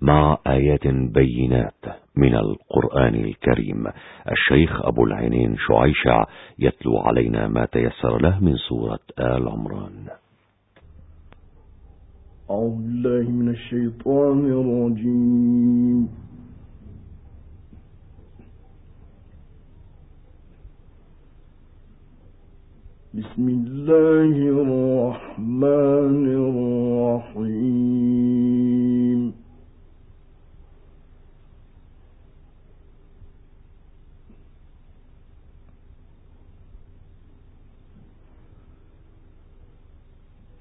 مع آيات بينات من القرآن الكريم. الشيخ أبو العينين شعيشع يتلو علينا ما تيسر له من سورة آل عمران. أعوذ بالله من الشيطان الرجيم. بسم الله الرحمن الرحيم.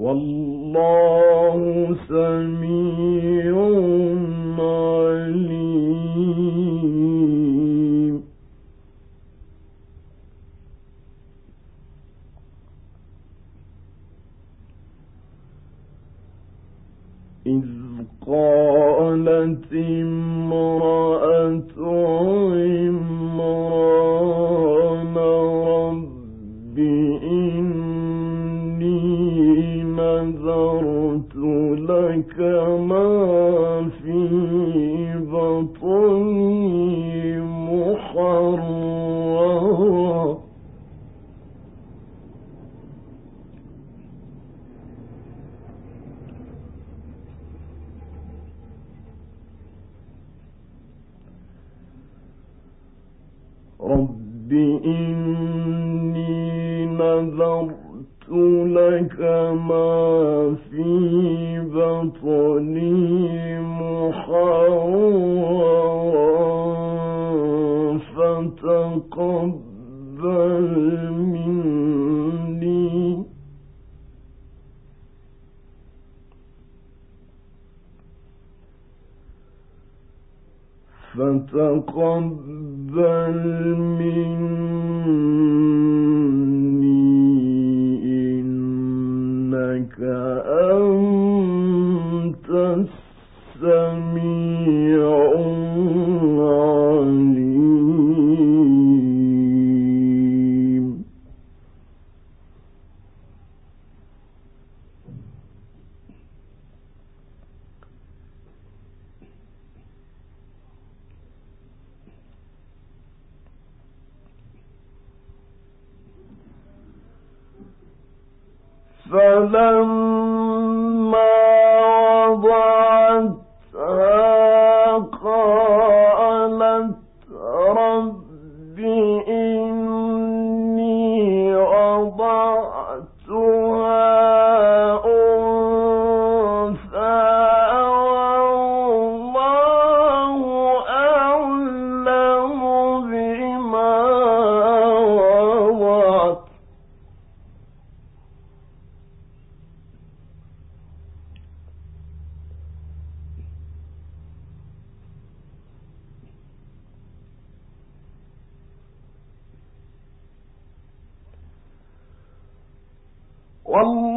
والله سميع رب إني نذرت لك ما في بطني فتقبل مني. فتقبل تقبل فلما والله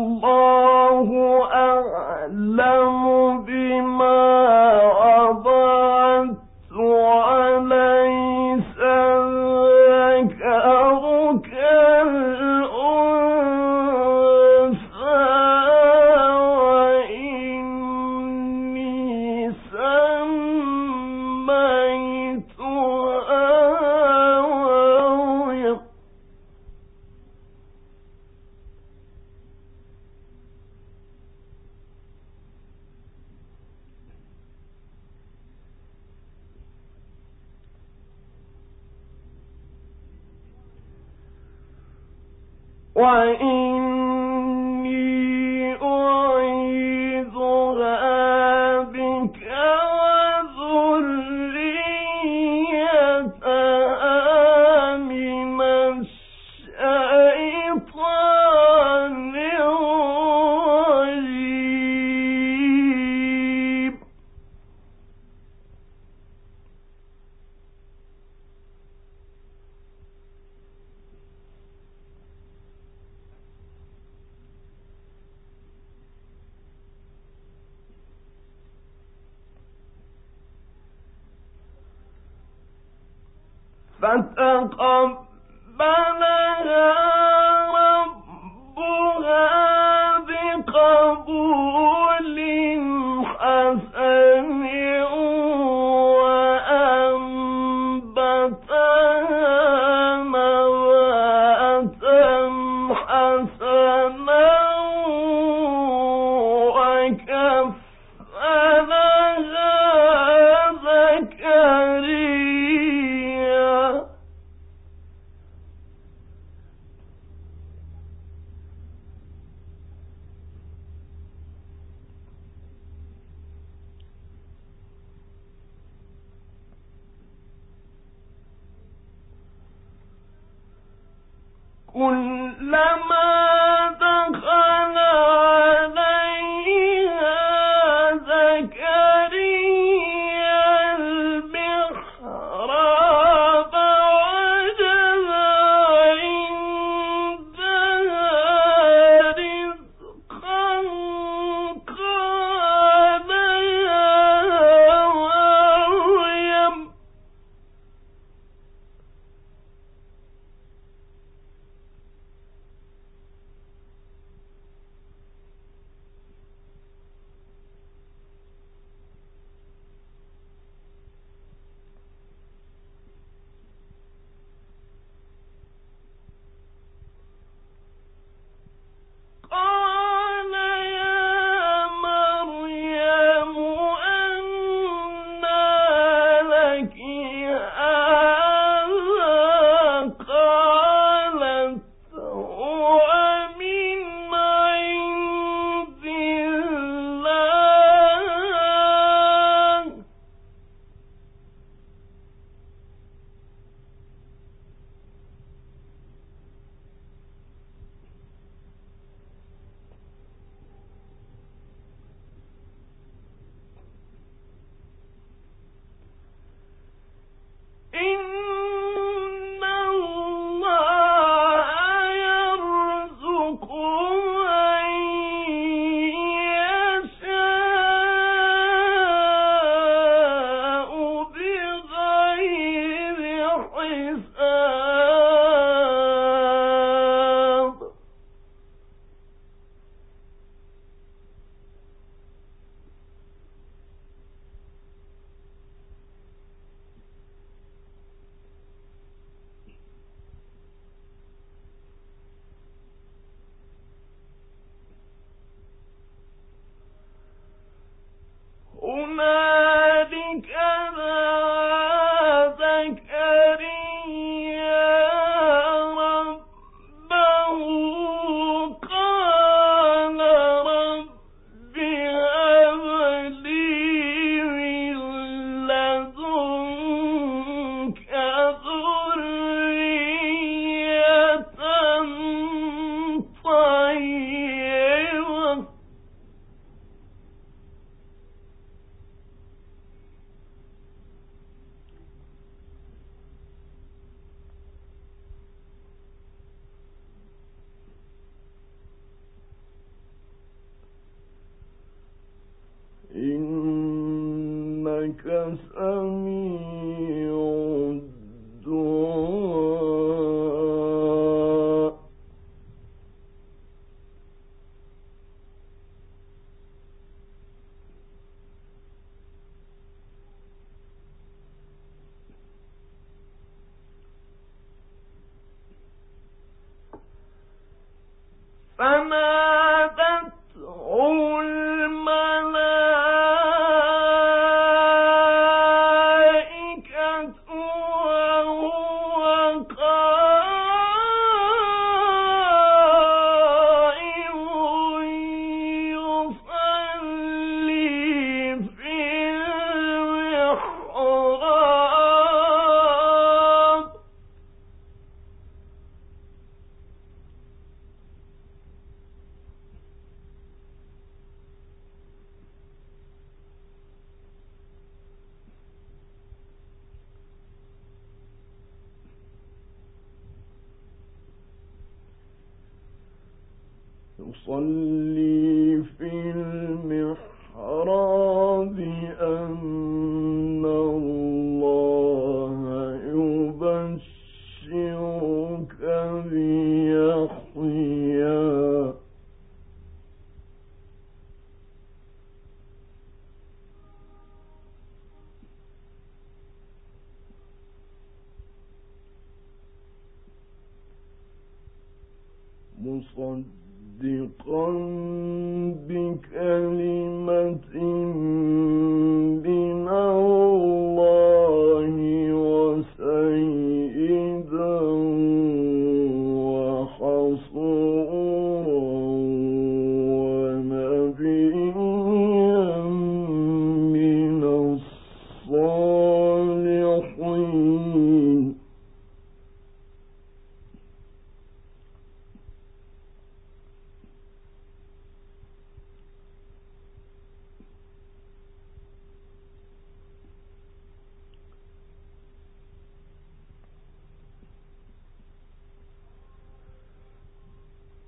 I'm uh.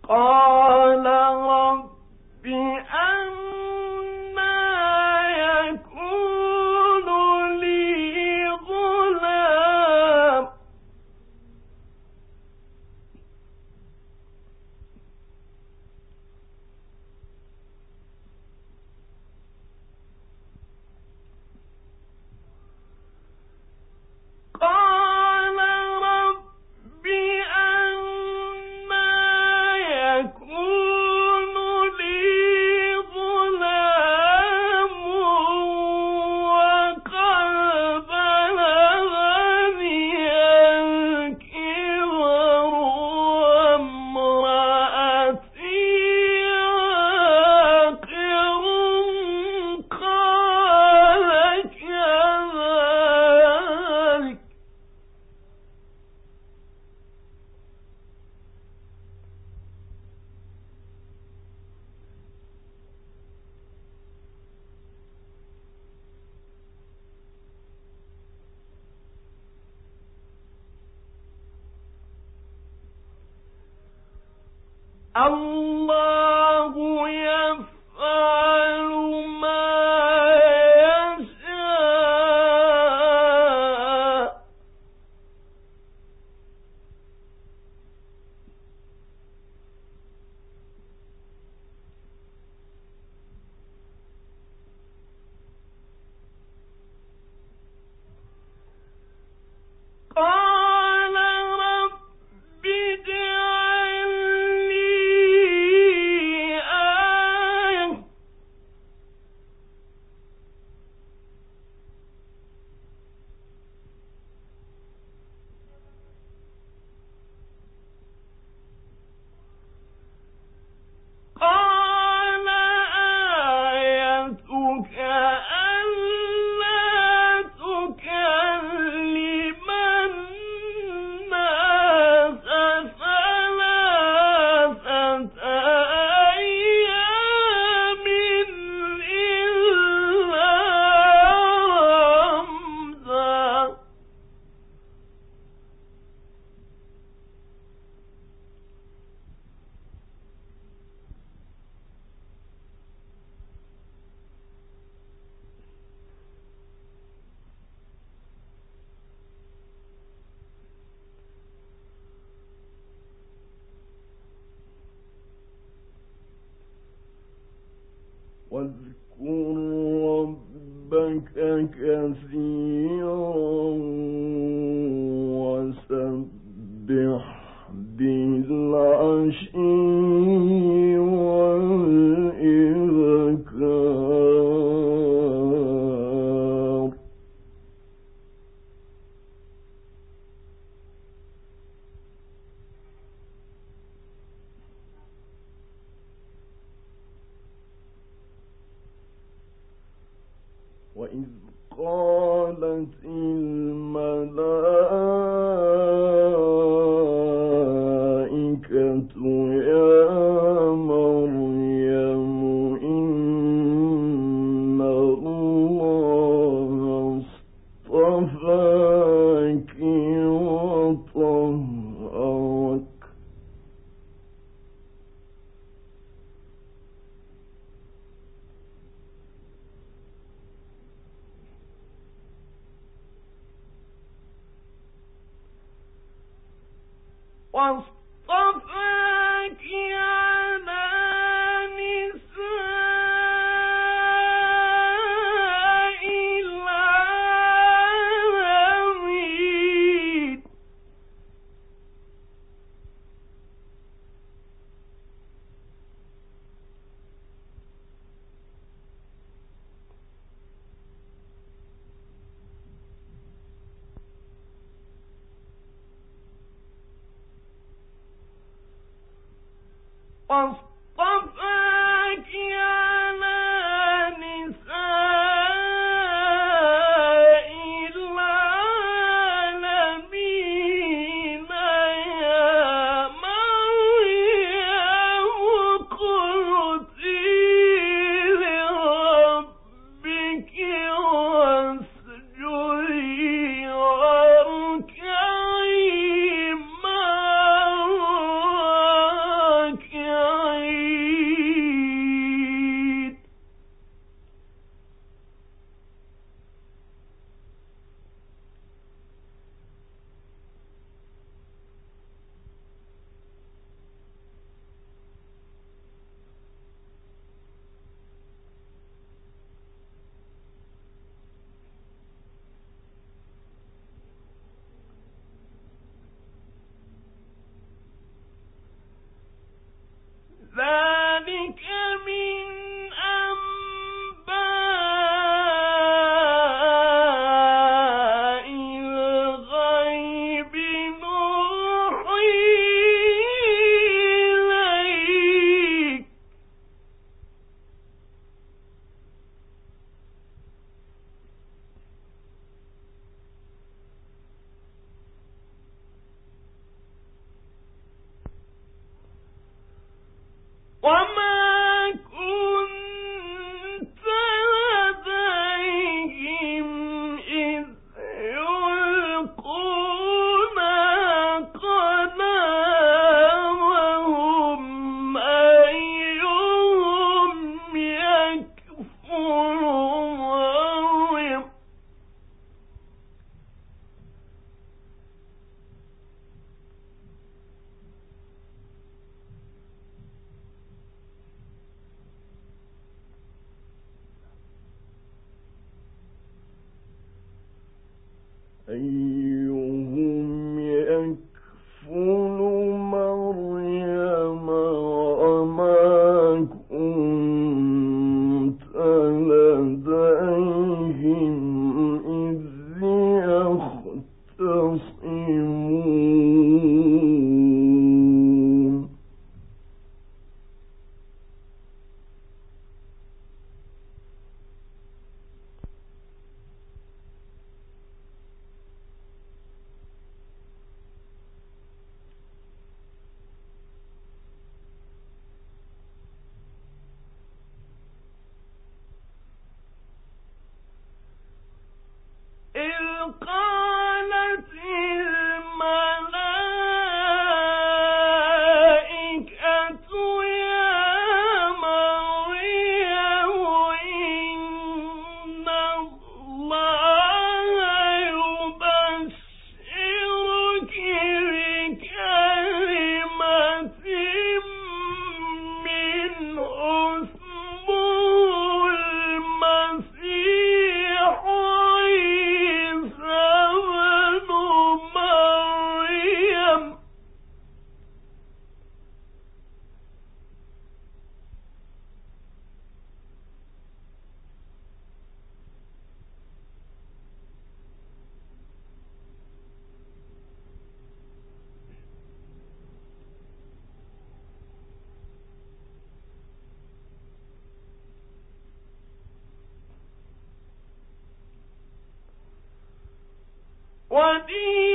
قال واذكر ربك كثيرا Once أولئك وَإِنْ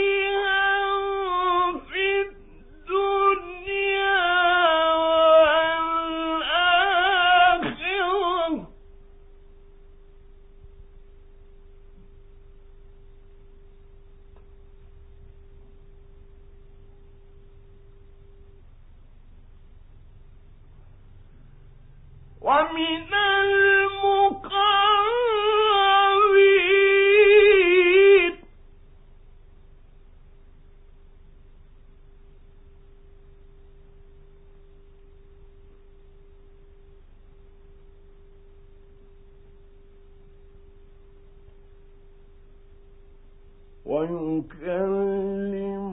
ويكلم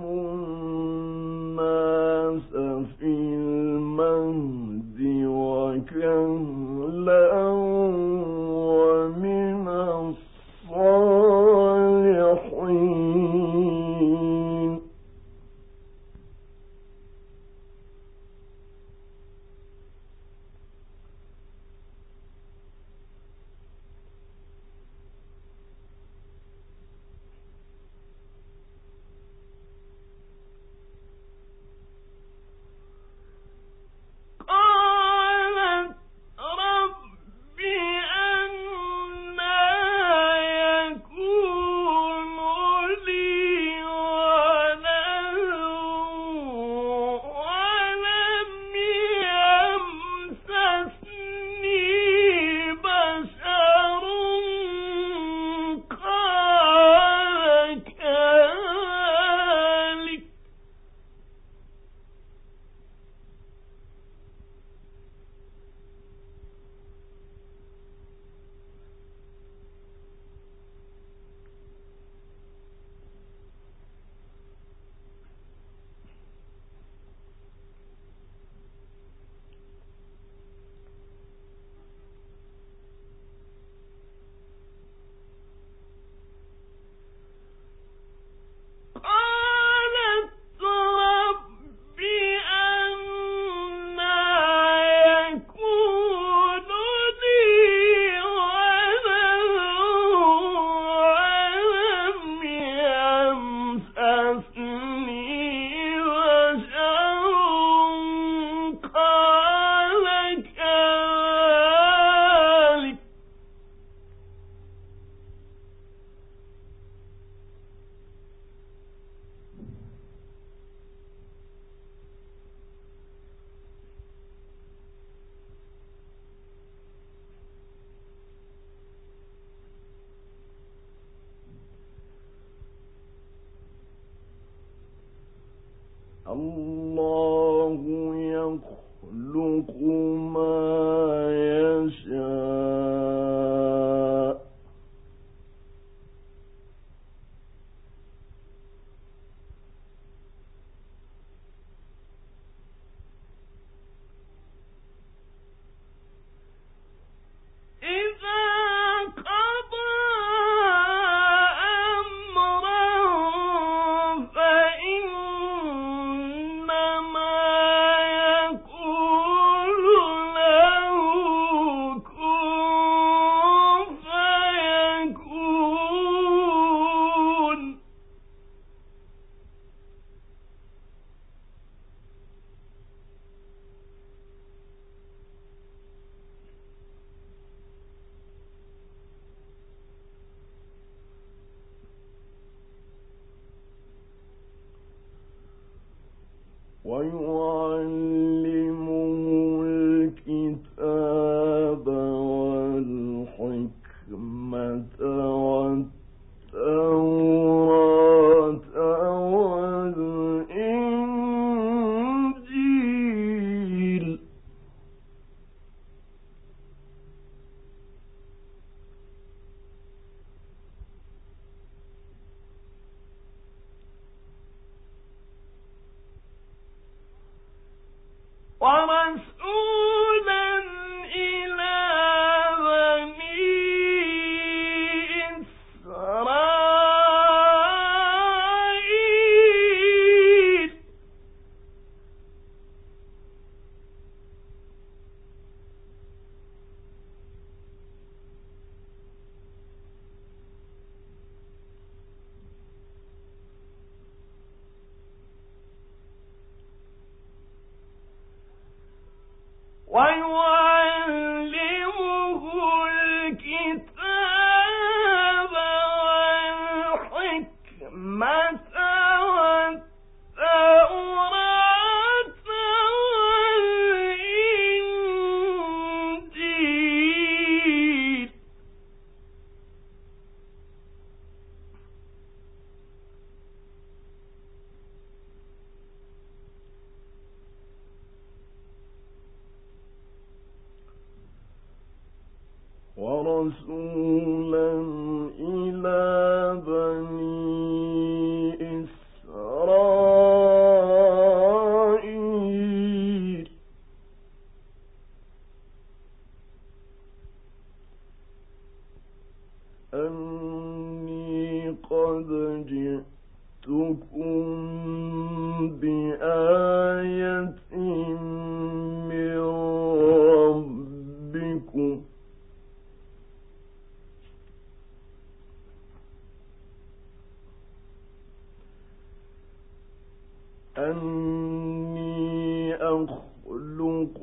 أني أخلق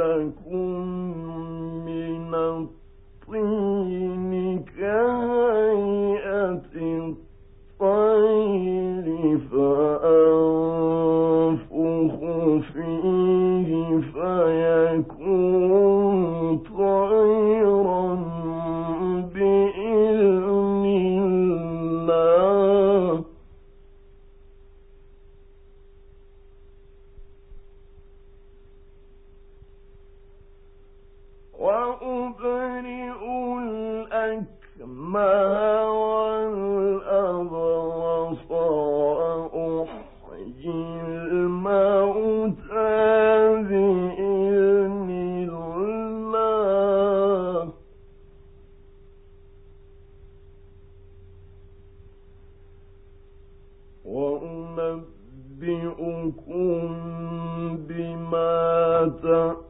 لكم النساء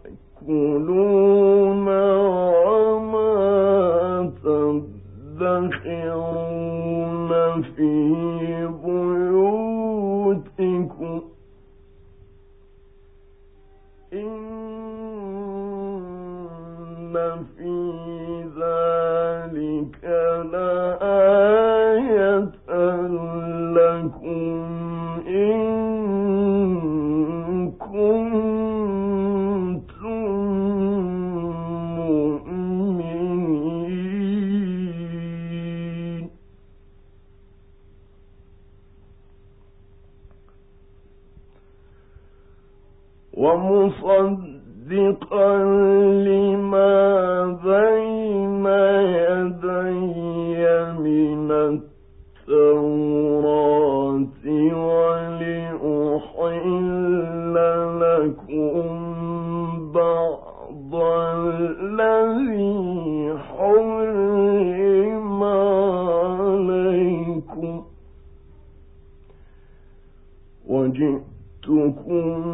ومصدقا لما بين يدي من التوراة ولأحل لكم بعض الذي عليكم وجئتكم